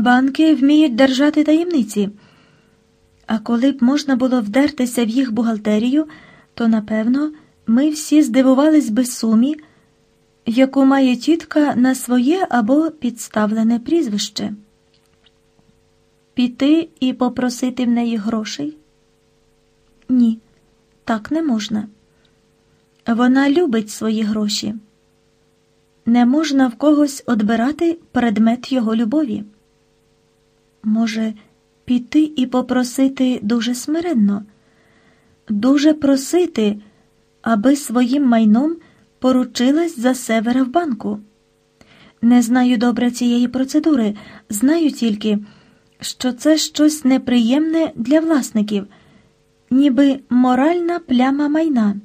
Банки вміють держати таємниці. А коли б можна було вдертися в їх бухгалтерію, то напевно ми всі здивувались би сумі, яку має тітка на своє або підставлене прізвище. Піти і попросити в неї грошей? Ні, так не можна. Вона любить свої гроші. Не можна в когось одбирати предмет його любові. Може, піти і попросити дуже смиренно, дуже просити, аби своїм майном поручилась за севера в банку. Не знаю добре цієї процедури, знаю тільки, що це щось неприємне для власників, ніби моральна пляма майна.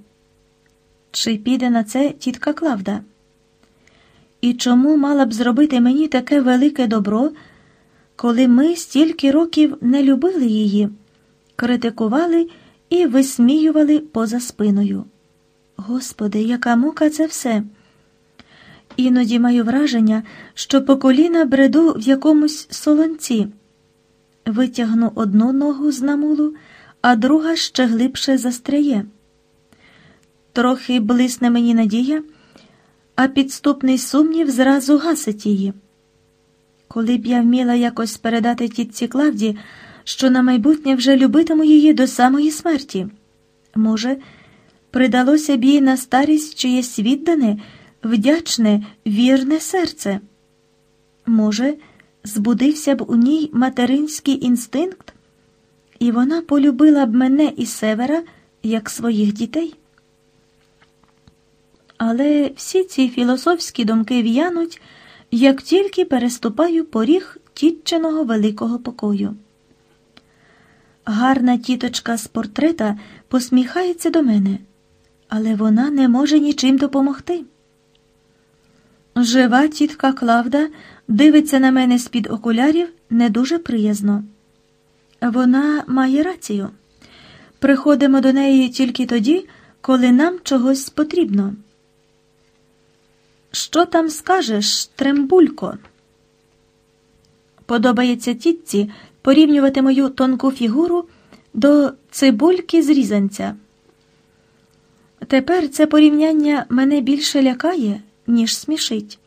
Чи піде на це тітка Клавда? І чому мала б зробити мені таке велике добро, коли ми стільки років не любили її, критикували і висміювали поза спиною? Господи, яка мука це все! Іноді маю враження, що по коліна бреду в якомусь солонці. Витягну одну ногу з намулу, а друга ще глибше застряє. Трохи блисне мені надія, а підступний сумнів зразу гасить її. Коли б я вміла якось передати тітці Клавді, що на майбутнє вже любитиму її до самої смерті, може, придалося б їй на старість чиєсь віддане, вдячне, вірне серце. Може, збудився б у ній материнський інстинкт, і вона полюбила б мене і севера як своїх дітей. Але всі ці філософські думки в'януть, як тільки переступаю поріг тітчиного великого покою. Гарна тіточка з портрета посміхається до мене, але вона не може нічим допомогти. Жива тітка Клавда дивиться на мене з-під окулярів не дуже приязно. Вона має рацію. Приходимо до неї тільки тоді, коли нам чогось потрібно. Що там скажеш, Трембулько? Подобається тітці порівнювати мою тонку фігуру до цибульки з різанця. Тепер це порівняння мене більше лякає, ніж смішить.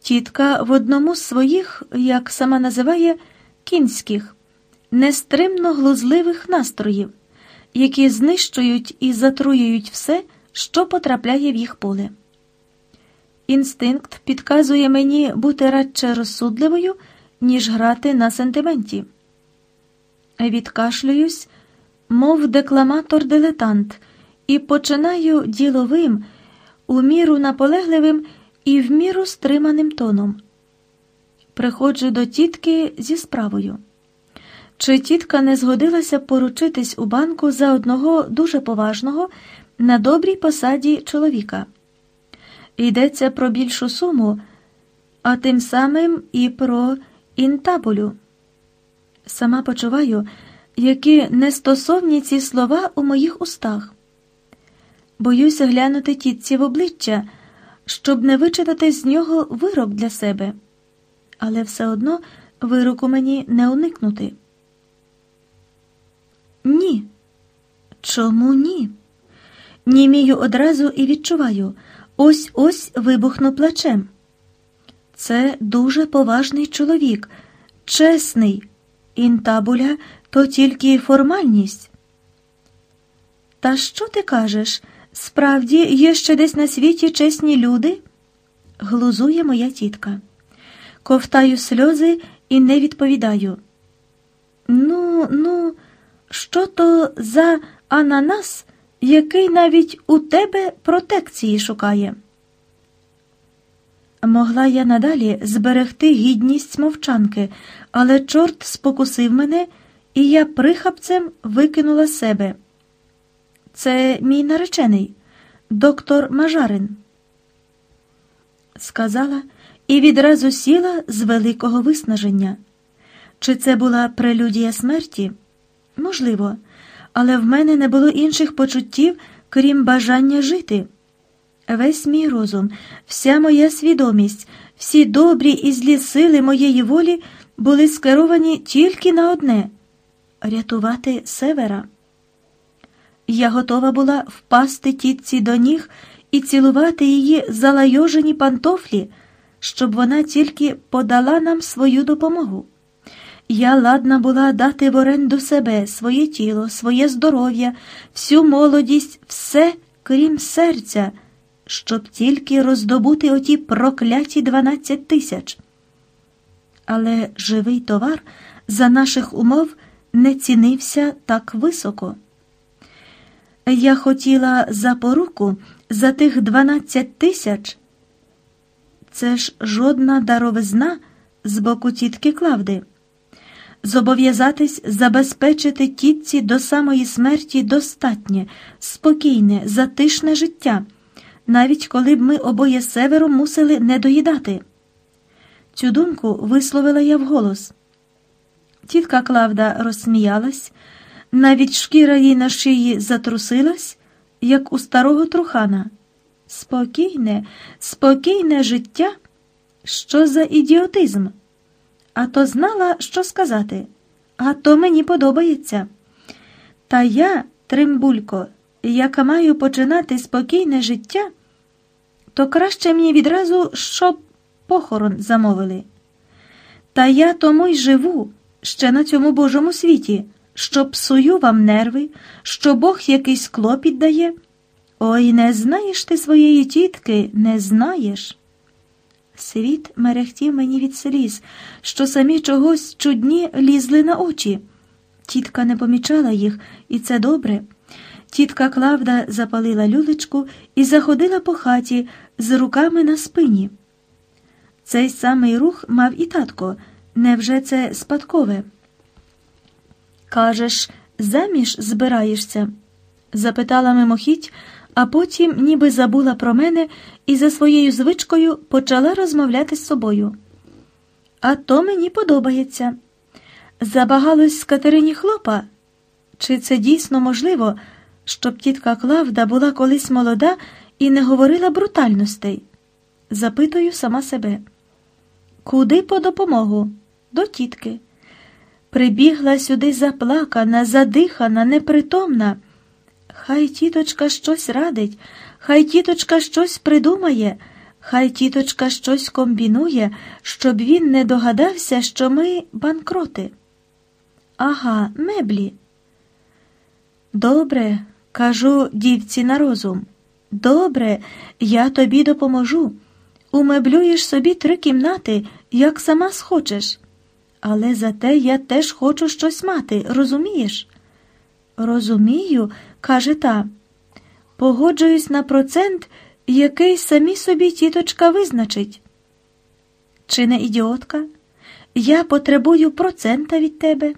Тітка в одному з своїх, як сама називає, кінських, нестримно глузливих настроїв, які знищують і затруюють все, що потрапляє в їх поле. Інстинкт підказує мені бути радше розсудливою, ніж грати на сентименті. Відкашлююсь, мов декламатор-дилетант, і починаю діловим, у міру наполегливим і в міру стриманим тоном. Приходжу до тітки зі справою. Чи тітка не згодилася поручитись у банку за одного дуже поважного на добрій посаді чоловіка? Йдеться про більшу суму, а тим самим і про інтабулю. Сама почуваю, які нестосовні ці слова у моїх устах. Боюся глянути тітці в обличчя, щоб не вичитати з нього вирок для себе, але все одно вироку мені не уникнути. Ні. Чому ні? Німію одразу і відчуваю ось ось вибухну плачем. Це дуже поважний чоловік, чесний, інтабуля то тільки формальність. Та що ти кажеш? Справді є ще десь на світі чесні люди? глузує моя тітка. Ковтаю сльози і не відповідаю. Ну, ну, що то за ананас? Який навіть у тебе протекції шукає. Могла я надалі зберегти гідність мовчанки, але чорт спокусив мене, і я прихапцем викинула себе. Це мій наречений, доктор Мажарин. Сказала і відразу сіла з великого виснаження. Чи це була прелюдія смерті? Можливо але в мене не було інших почуттів, крім бажання жити. Весь мій розум, вся моя свідомість, всі добрі і злі сили моєї волі були скеровані тільки на одне рятувати севера. Я готова була впасти тітці до ніг і цілувати її залайожені пантофлі, щоб вона тільки подала нам свою допомогу. Я ладна була дати в оренду себе, своє тіло, своє здоров'я, всю молодість, все, крім серця, щоб тільки роздобути оті прокляті 12 тисяч. Але живий товар за наших умов не цінився так високо. Я хотіла за поруку за тих 12 тисяч. Це ж жодна даровизна з боку тітки Клавди. Зобов'язатись забезпечити тітці до самої смерті достатнє, спокійне, затишне життя, навіть коли б ми обоє севером мусили не доїдати. Цю думку висловила я вголос. Тітка Клавда розсміялась, навіть шкіра їй на шиї затрусилась, як у старого трухана. Спокійне, спокійне життя. Що за ідіотизм? А то знала, що сказати, а то мені подобається. Та я, Тримбулько, яка маю починати спокійне життя, то краще мені відразу, щоб похорон замовили. Та я тому й живу ще на цьому Божому світі, що псую вам нерви, що Бог якийсь клопіт дає. Ой, не знаєш ти своєї тітки, не знаєш. Світ мерехтів мені від сліз, що самі чогось чудні лізли на очі. Тітка не помічала їх, і це добре. Тітка Клавда запалила люлечку і заходила по хаті з руками на спині. Цей самий рух мав і татко. Невже це спадкове? Кажеш, заміж збираєшся? запитала мимохідь, а потім ніби забула про мене і за своєю звичкою почала розмовляти з собою. А то мені подобається. Забагалось з Катерині хлопа. Чи це дійсно можливо, щоб тітка Клавда була колись молода і не говорила брутальностей? Запитую сама себе. Куди по допомогу? До тітки. Прибігла сюди заплакана, задихана, непритомна. Хай тіточка щось радить, хай тіточка щось придумає, хай тіточка щось комбінує, щоб він не догадався, що ми банкроти. Ага, меблі. Добре, кажу дівці на розум. Добре, я тобі допоможу. Умеблюєш собі три кімнати, як сама схочеш. Але зате я теж хочу щось мати, розумієш? Розумію, каже та. Погоджуюсь на процент, який самі собі тіточка визначить. Чи не ідіотка? Я потребую процента від тебе.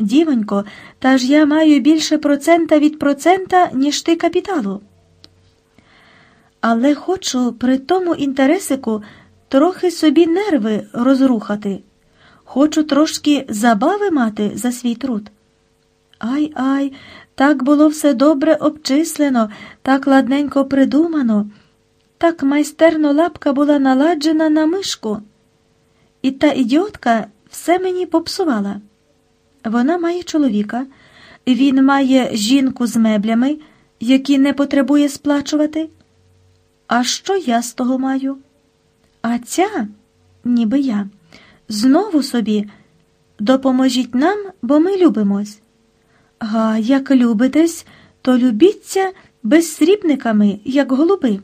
Дівонько, та ж я маю більше процента від процента, ніж ти капіталу. Але хочу при тому інтересику трохи собі нерви розрухати. Хочу трошки забави мати за свій труд. Ай ай, так було все добре обчислено, так ладненько придумано, так майстерно лапка була наладжена на мишку. І та ідіотка все мені попсувала. Вона має чоловіка, він має жінку з меблями, які не потребує сплачувати. А що я з того маю? А ця, ніби я, знову собі допоможіть нам, бо ми любимось. Га, як любитесь, то любіться безсрібниками, як голуби,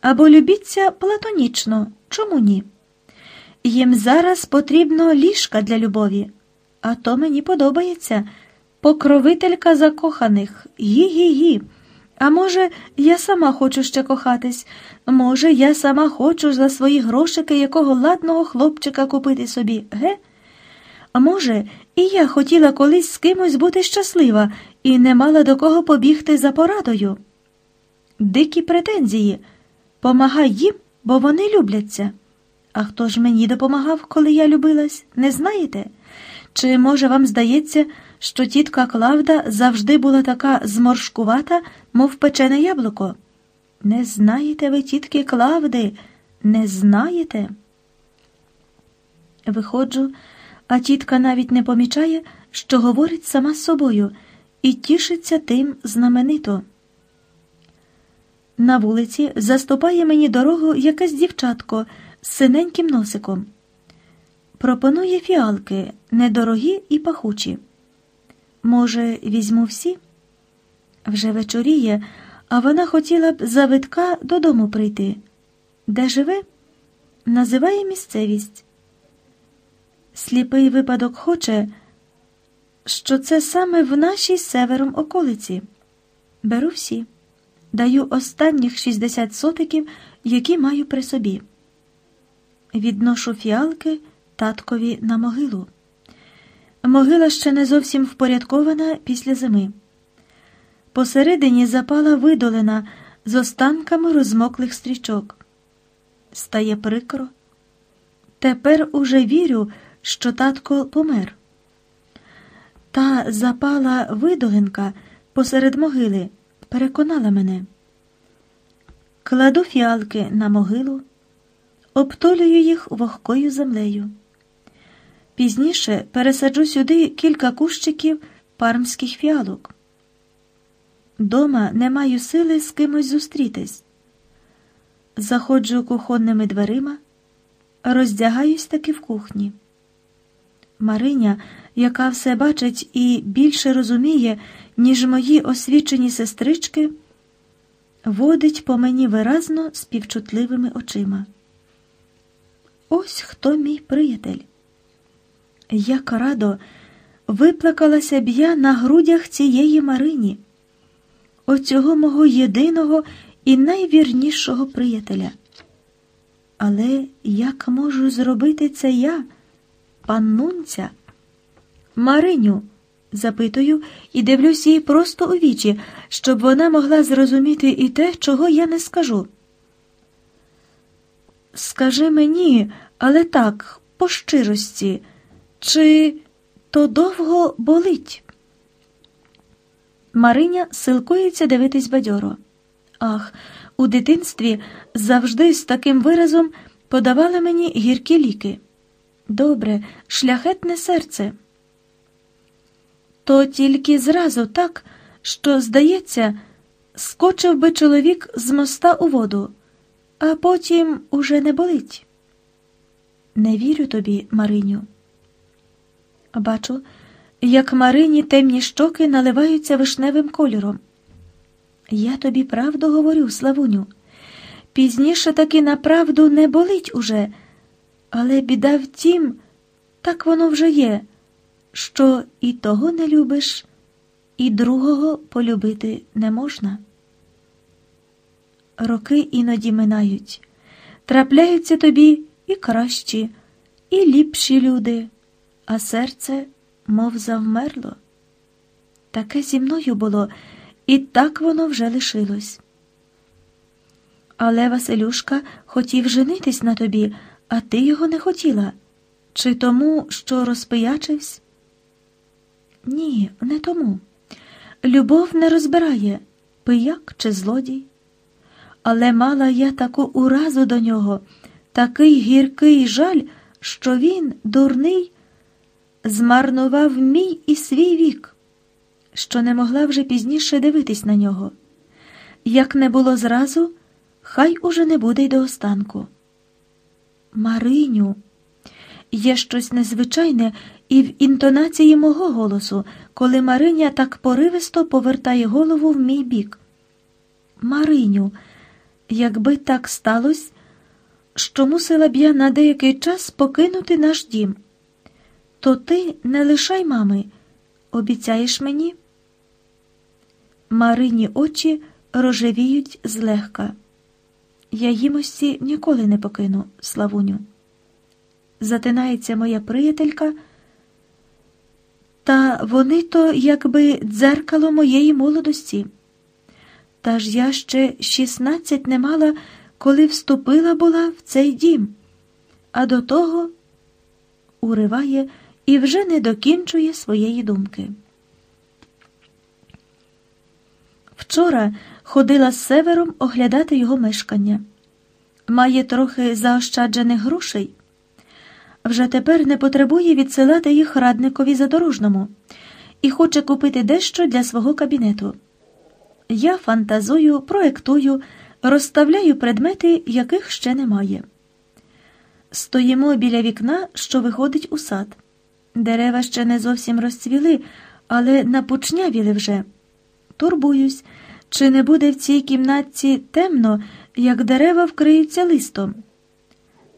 або любіться платонічно, чому ні? Їм зараз потрібно ліжка для любові, а то мені подобається покровителька закоханих, гі-гі-гі. А може, я сама хочу ще кохатись, може, я сама хочу за свої грошики якого ладного хлопчика купити собі, ге? А може, і я хотіла колись з кимось бути щаслива і не мала до кого побігти за порадою. Дикі претензії. Помагай їм, бо вони любляться. А хто ж мені допомагав, коли я любилась, не знаєте? Чи, може, вам здається, що тітка Клавда завжди була така зморшкувата, мов печене яблуко? Не знаєте ви, тітки Клавди, не знаєте? Виходжу, а тітка навіть не помічає, що говорить сама з собою і тішиться тим знаменито. На вулиці заступає мені дорогу якесь дівчатко з синеньким носиком. Пропонує фіалки недорогі і пахучі. Може, візьму всі? Вже вечоріє, а вона хотіла б за витка додому прийти. Де живе? Називає місцевість. Сліпий випадок хоче, що це саме в нашій севером околиці. Беру всі, даю останніх 60 сотиків, які маю при собі. Відношу фіалки таткові на могилу. Могила ще не зовсім впорядкована після зими. Посередині запала видолина з останками розмоклих стрічок. Стає прикро. Тепер уже вірю, що татко помер. Та запала видолинка посеред могили переконала мене. Кладу фіалки на могилу, обтолюю їх вогкою землею. Пізніше пересаджу сюди кілька кущиків пармських фіалок. Дома не маю сили з кимось зустрітись. Заходжу кухонними дверима, роздягаюсь таки в кухні. Мариня, яка все бачить і більше розуміє, ніж мої освічені сестрички, водить по мені виразно співчутливими очима. Ось хто мій приятель. Як радо виплакалася б я на грудях цієї Марині, оцього мого єдиного і найвірнішого приятеля. Але як можу зробити це я, паннунця? Мариню, запитую і дивлюсь їй просто у вічі, щоб вона могла зрозуміти і те, чого я не скажу. Скажи мені, але так, по щирості. Чи то довго болить? Мариня силкується дивитись бадьоро. Ах, у дитинстві завжди з таким виразом подавали мені гіркі ліки. Добре, шляхетне серце. То тільки зразу так, що, здається, скочив би чоловік з моста у воду, а потім уже не болить. Не вірю тобі, Мариню. Бачу, як Марині темні щоки наливаються вишневим кольором. Я тобі правду говорю, Славуню. Пізніше таки направду не болить уже, але біда в тім, так воно вже є, що і того не любиш, і другого полюбити не можна. Роки іноді минають, трапляються тобі і кращі, і ліпші люди а серце мов завмерло. Таке зі мною було, і так воно вже лишилось. Але Василюшка хотів женитись на тобі, а ти його не хотіла. Чи тому, що розпиячився? Ні, не тому. Любов не розбирає, пияк чи злодій. Але мала я таку уразу до нього, такий гіркий жаль, що він, дурний, змарнував мій і свій вік, що не могла вже пізніше дивитись на нього. Як не було зразу, хай уже не буде й до останку. Мариню, є щось незвичайне і в інтонації мого голосу, коли Мариня так поривисто повертає голову в мій бік. Мариню, якби так сталося, що мусила б я на деякий час покинути наш дім то ти не лишай мами, обіцяєш мені? Марині очі рожевіють злегка. Я їмості ніколи не покину, Славуню. Затинається моя приятелька, та вони то якби дзеркало моєї молодості. Та ж я ще шістнадцять не мала, коли вступила була в цей дім, а до того уриває і вже не докінчує своєї думки. Вчора ходила з севером оглядати його мешкання. Має трохи заощаджених грошей, вже тепер не потребує відсилати їх радникові задорожному і хоче купити дещо для свого кабінету. Я фантазую, проектую, розставляю предмети, яких ще немає. Стоїмо біля вікна, що виходить у сад. Дерева ще не зовсім розцвіли, але напучнявіли вже. Турбуюсь, чи не буде в цій кімнатці темно, як дерева вкриються листом.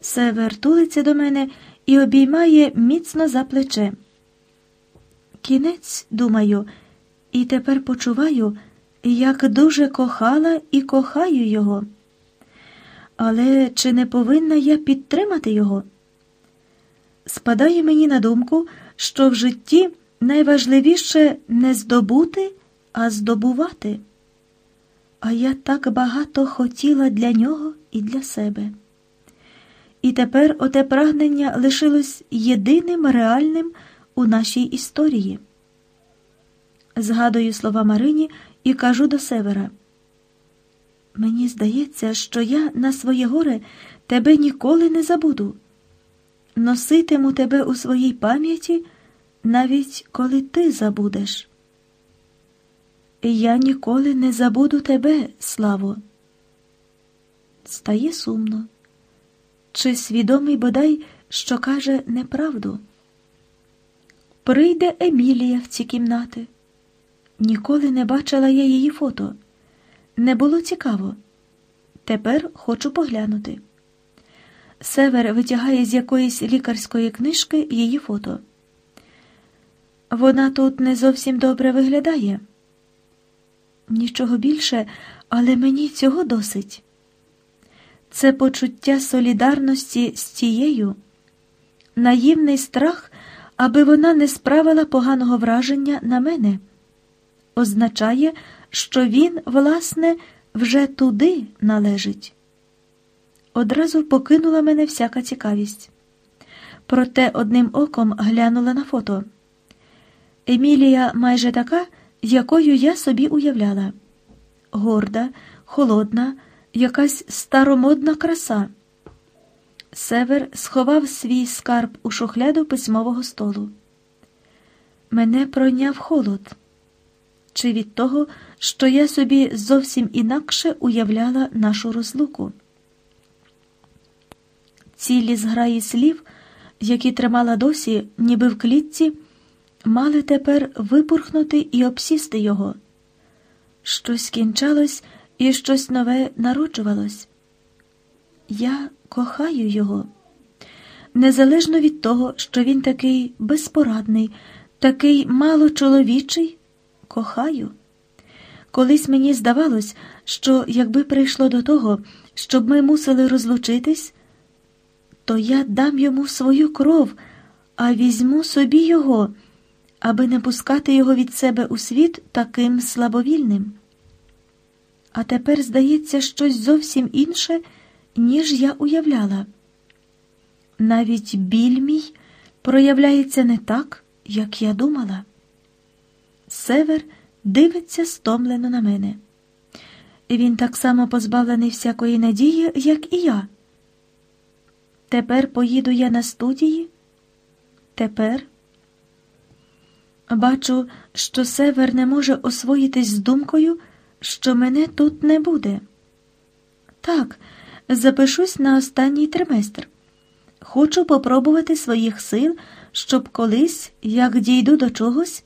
Север тулиться до мене і обіймає міцно за плече. Кінець, думаю, і тепер почуваю, як дуже кохала і кохаю його. Але чи не повинна я підтримати його? Спадає мені на думку, що в житті найважливіше не здобути, а здобувати. А я так багато хотіла для нього і для себе. І тепер оте прагнення лишилось єдиним реальним у нашій історії. Згадую слова Марині і кажу до севера. Мені здається, що я на своє горе тебе ніколи не забуду. Носитиму тебе у своїй пам'яті, навіть коли ти забудеш. Я ніколи не забуду тебе, Славо. Стає сумно. Чи свідомий бодай, що каже неправду? Прийде Емілія в ці кімнати. Ніколи не бачила я її фото. Не було цікаво. Тепер хочу поглянути. Север витягає з якоїсь лікарської книжки її фото. Вона тут не зовсім добре виглядає. Нічого більше, але мені цього досить. Це почуття солідарності з тією, наївний страх, аби вона не справила поганого враження на мене, означає, що він, власне, вже туди належить. Одразу покинула мене всяка цікавість. Проте одним оком глянула на фото. Емілія майже така, якою я собі уявляла горда, холодна, якась старомодна краса. Север сховав свій скарб у шухляду письмового столу. Мене пройняв холод. Чи від того, що я собі зовсім інакше уявляла нашу розлуку? Цілі зграї слів, які тримала досі, ніби в клітці, мали тепер випурхнути і обсісти його. Щось кінчалось і щось нове народжувалось. Я кохаю його, незалежно від того, що він такий безпорадний, такий малочоловічий, кохаю. Колись мені здавалось, що якби прийшло до того, щоб ми мусили розлучитись, то я дам йому свою кров, а візьму собі його, аби не пускати його від себе у світ таким слабовільним. А тепер здається щось зовсім інше, ніж я уявляла. Навіть біль мій проявляється не так, як я думала. Север дивиться стомлено на мене. Він так само позбавлений всякої надії, як і я. Тепер поїду я на студії. Тепер бачу, що Север не може освоїтись з думкою, що мене тут не буде. Так, запишусь на останній триместр. Хочу попробувати своїх сил, щоб колись, як дійду до чогось,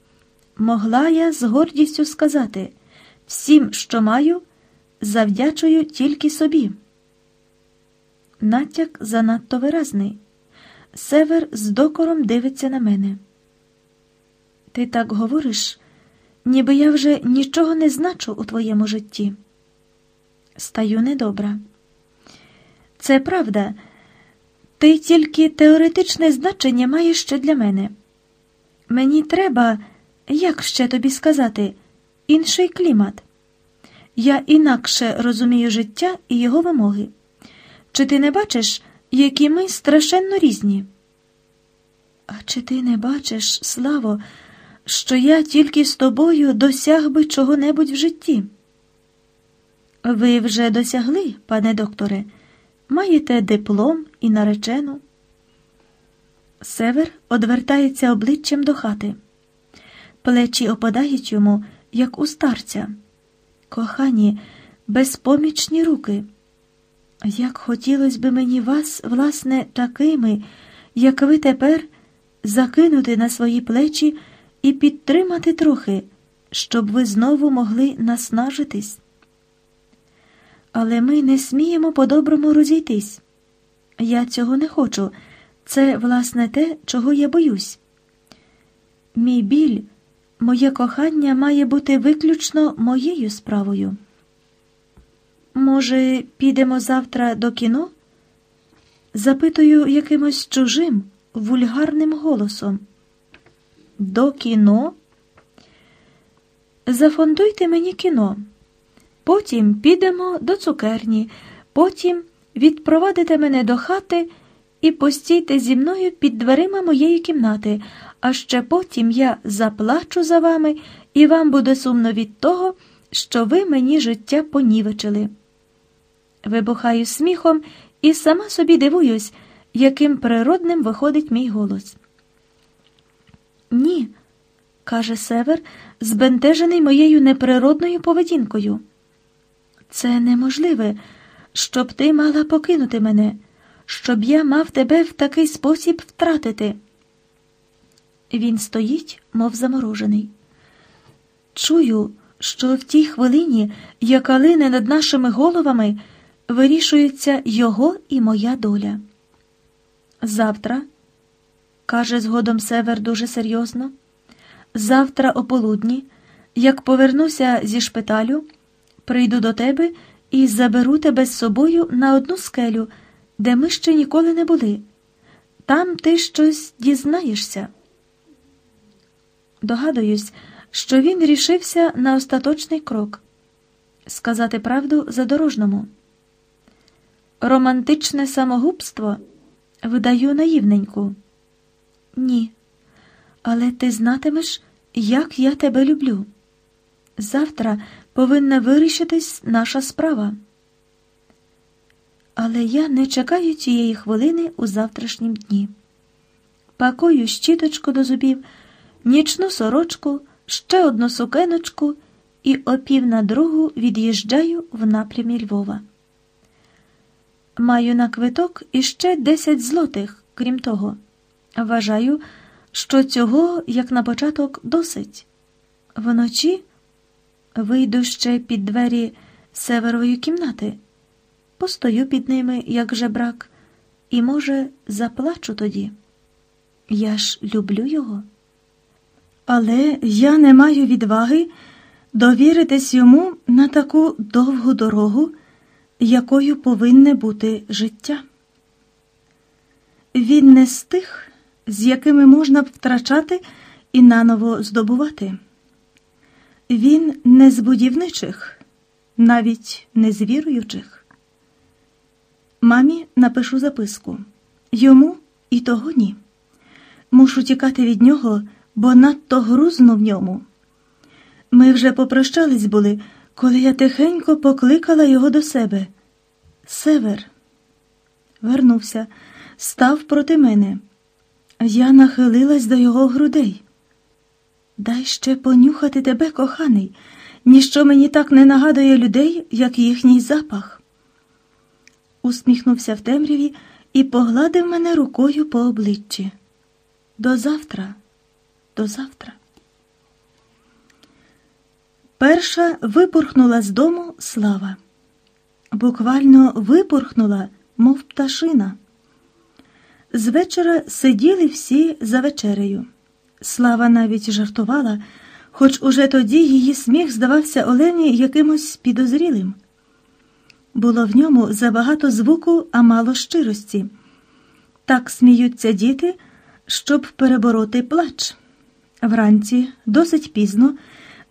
могла я з гордістю сказати всім, що маю, завдячую тільки собі. Натяк занадто виразний. Север з докором дивиться на мене. Ти так говориш, ніби я вже нічого не значу у твоєму житті. Стаю недобра. Це правда. Ти тільки теоретичне значення маєш ще для мене. Мені треба, як ще тобі сказати, інший клімат. Я інакше розумію життя і його вимоги. Чи ти не бачиш, які ми страшенно різні? А чи ти не бачиш, Славо, що я тільки з тобою досяг би чого-небудь в житті? Ви вже досягли, пане докторе, маєте диплом і наречену. Север одвертається обличчям до хати. Плечі опадають йому, як у старця. Кохані, безпомічні руки. Як хотілося би мені вас, власне, такими, як ви тепер, закинути на свої плечі і підтримати трохи, щоб ви знову могли наснажитись. Але ми не сміємо по-доброму розійтись. Я цього не хочу. Це, власне, те, чого я боюсь. Мій біль, моє кохання має бути виключно моєю справою. Може, підемо завтра до кіно? Запитую якимось чужим, вульгарним голосом. До кіно? Зафондуйте мені кіно. Потім підемо до цукерні, потім відпровадите мене до хати і постійте зі мною під дверима моєї кімнати, а ще потім я заплачу за вами, і вам буде сумно від того, що ви мені життя понівечили. Вибухаю сміхом і сама собі дивуюсь, яким природним виходить мій голос. Ні, каже Север, збентежений моєю неприродною поведінкою. Це неможливе, щоб ти мала покинути мене, щоб я мав тебе в такий спосіб втратити. Він стоїть, мов заморожений. Чую, що в тій хвилині, яка лине над нашими головами, вирішується його і моя доля. Завтра, каже згодом Север дуже серйозно, завтра о полудні, як повернуся зі шпиталю, прийду до тебе і заберу тебе з собою на одну скелю, де ми ще ніколи не були. Там ти щось дізнаєшся. Догадуюсь, що він рішився на остаточний крок сказати правду задорожному. Романтичне самогубство видаю наївненьку. Ні, але ти знатимеш, як я тебе люблю. Завтра повинна вирішитись наша справа. Але я не чекаю цієї хвилини у завтрашнім дні. Пакую щіточку до зубів, нічну сорочку, ще одну сукеночку і опів на другу від'їжджаю в напрямі Львова. Маю на квиток іще 10 злотих, крім того. Вважаю, що цього, як на початок, досить. Вночі вийду ще під двері северової кімнати, постою під ними, як жебрак, і, може, заплачу тоді. Я ж люблю його. Але я не маю відваги довіритись йому на таку довгу дорогу якою повинне бути життя. Він не з тих, з якими можна б втрачати і наново здобувати. Він не з будівничих, навіть не з віруючих. Мамі напишу записку йому і того ні. Мушу тікати від нього, бо надто грузно в ньому. Ми вже попрощались були коли я тихенько покликала його до себе. Север вернувся, став проти мене. Я нахилилась до його грудей. Дай ще понюхати тебе, коханий, ніщо мені так не нагадує людей, як їхній запах. Усміхнувся в темряві і погладив мене рукою по обличчі. До завтра, до завтра. Перша випорхнула з дому слава. Буквально випорхнула, мов пташина. З вечора сиділи всі за вечерею. Слава навіть жартувала, хоч уже тоді її сміх здавався Олені якимось підозрілим. Було в ньому забагато звуку, а мало щирості. Так сміються діти, щоб перебороти плач. Вранці, досить пізно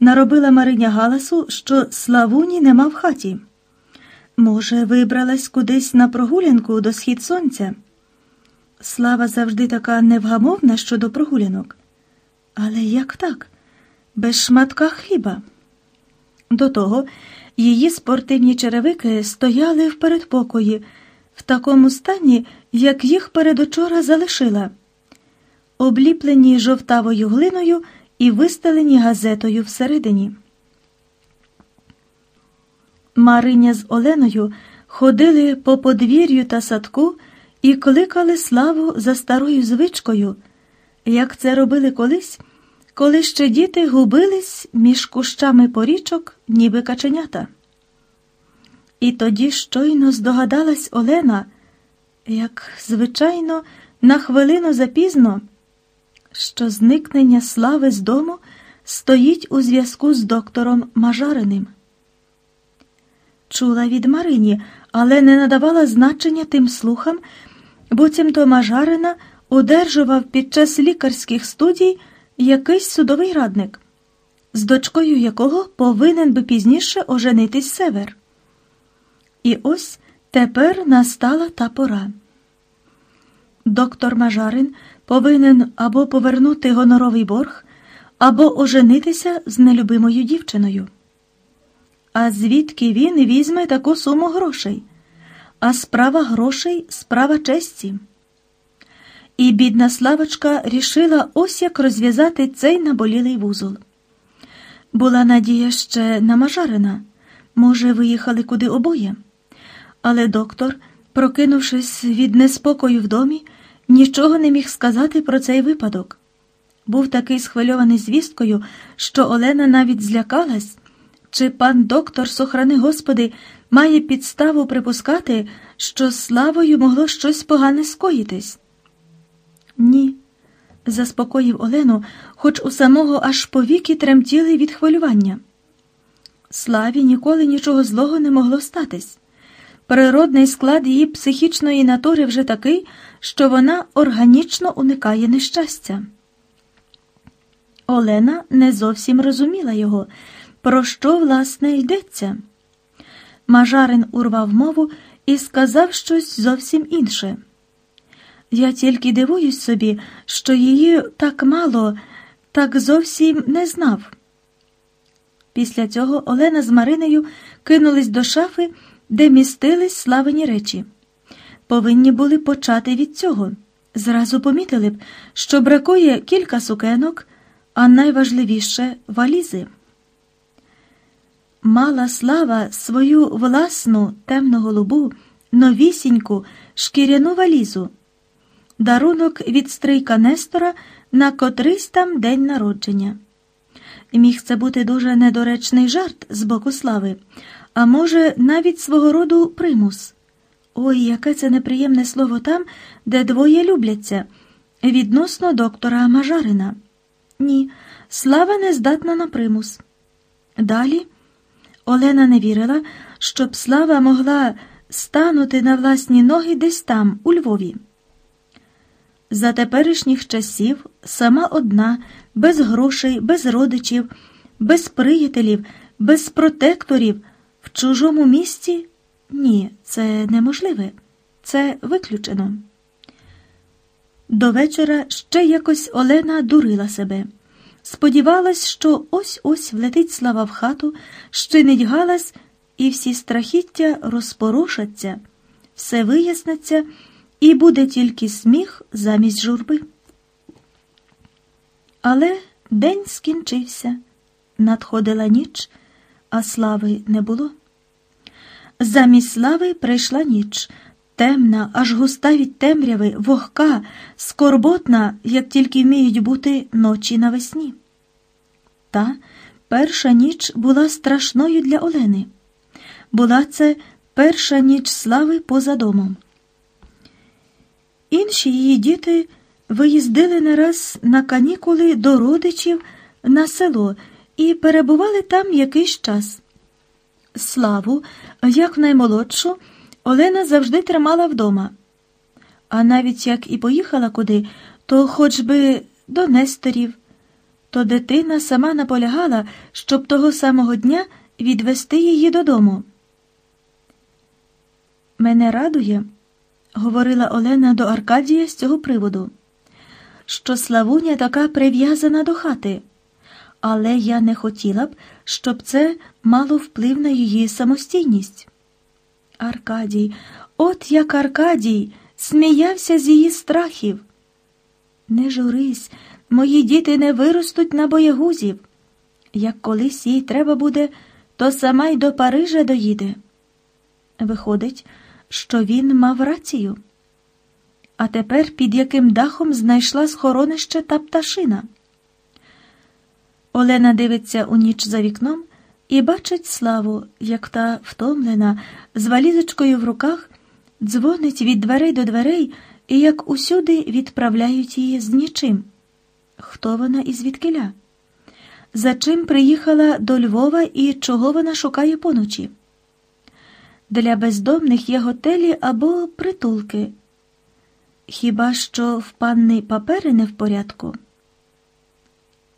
наробила Мариня галасу, що Славуні нема в хаті. Може, вибралась кудись на прогулянку до схід сонця? Слава завжди така невгамовна щодо прогулянок. Але як так? Без шматка хліба. До того її спортивні черевики стояли в передпокої, в такому стані, як їх передучора залишила. обліплені жовтавою глиною і вистелені газетою всередині. Мариня з Оленою ходили по подвір'ю та садку і кликали славу за старою звичкою, як це робили колись, коли ще діти губились між кущами порічок, ніби каченята. І тоді щойно здогадалась Олена, як, звичайно, на хвилину запізно, що зникнення слави з дому стоїть у зв'язку з доктором Мажариним. Чула від Марині, але не надавала значення тим слухам, буцімто Мажарина одержував під час лікарських студій якийсь судовий радник, з дочкою якого повинен би пізніше оженитись север. І ось тепер настала та пора. Доктор Мажарин повинен або повернути гоноровий борг, або оженитися з нелюбимою дівчиною. А звідки він візьме таку суму грошей? А справа грошей справа честі. І бідна Славочка рішила ось як розв'язати цей наболілий вузол. Була надія ще на Мажарина. Може, виїхали куди обоє. Але доктор, прокинувшись від неспокою в домі, нічого не міг сказати про цей випадок. Був такий схвильований звісткою, що Олена навіть злякалась, чи пан доктор, сохрани Господи, має підставу припускати, що славою могло щось погане скоїтись. Ні, заспокоїв Олену, хоч у самого аж повіки тремтіли від хвилювання. Славі ніколи нічого злого не могло статись. Природний склад її психічної натури вже такий, що вона органічно уникає нещастя. Олена не зовсім розуміла його, про що, власне, йдеться. Мажарин урвав мову і сказав щось зовсім інше. Я тільки дивуюсь собі, що її так мало, так зовсім не знав. Після цього Олена з Маринею кинулись до шафи, де містились славені речі. Повинні були почати від цього. Зразу помітили б, що бракує кілька сукенок, а найважливіше валізи. Мала слава свою власну темно-голубу, новісіньку шкіряну валізу дарунок від стрийка Нестора на котрийсь там день народження. Міг це бути дуже недоречний жарт з боку слави, а може, навіть свого роду примус. Ой, яке це неприємне слово там, де двоє любляться, відносно доктора Мажарина. Ні, слава не здатна на примус. Далі Олена не вірила, щоб слава могла станути на власні ноги десь там, у Львові. За теперішніх часів сама одна, без грошей, без родичів, без приятелів, без протекторів, в чужому місті ні, це неможливе, це виключено. До вечора ще якось Олена дурила себе. Сподівалась, що ось ось влетить слава в хату, щинить галас, і всі страхіття розпорушаться, все виясниться і буде тільки сміх замість журби. Але день скінчився, надходила ніч, а слави не було. Замість слави прийшла ніч, темна, аж густа від темряви, вогка, скорботна, як тільки вміють бути ночі навесні. Та перша ніч була страшною для Олени. Була це перша ніч слави поза домом. Інші її діти виїздили не раз на канікули до родичів на село і перебували там якийсь час. Славу, як наймолодшу, Олена завжди тримала вдома. А навіть як і поїхала куди, то хоч би до Несторів, то дитина сама наполягала, щоб того самого дня відвести її додому. Мене радує говорила Олена до Аркадія з цього приводу, що Славуня така прив'язана до хати, але я не хотіла б, щоб це мало вплив на її самостійність. Аркадій, от як Аркадій, сміявся з її страхів. Не журись, мої діти не виростуть на боягузів. Як колись їй треба буде, то сама й до Парижа доїде. Виходить, що він мав рацію. А тепер під яким дахом знайшла схоронище та пташина. Олена дивиться у ніч за вікном і бачить славу, як та втомлена, з валізочкою в руках, дзвонить від дверей до дверей і як усюди відправляють її з нічим. Хто вона і звідкиля? За чим приїхала до Львова і чого вона шукає поночі? Для бездомних є готелі або притулки. Хіба що в панни папери не в порядку?